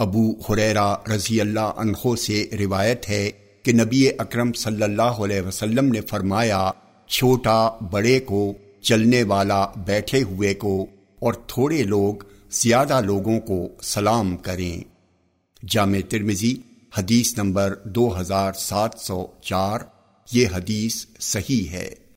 ابو حریرا رضی اللہ عنہ سے روایت ہے کہ نبی اکرم صلی اللہ علیہ وسلم نے فرمایا، چھوٹا، بڑے کو، چلنے والا، بیٹھے ہوئے کو اور تھوڑے لوگ، زیادہ لوگوں کو سلام کریں۔ جامع ترمزی حدیث نمبر دو ہزار سات سو چار، یہ حدیث صحیح ہے۔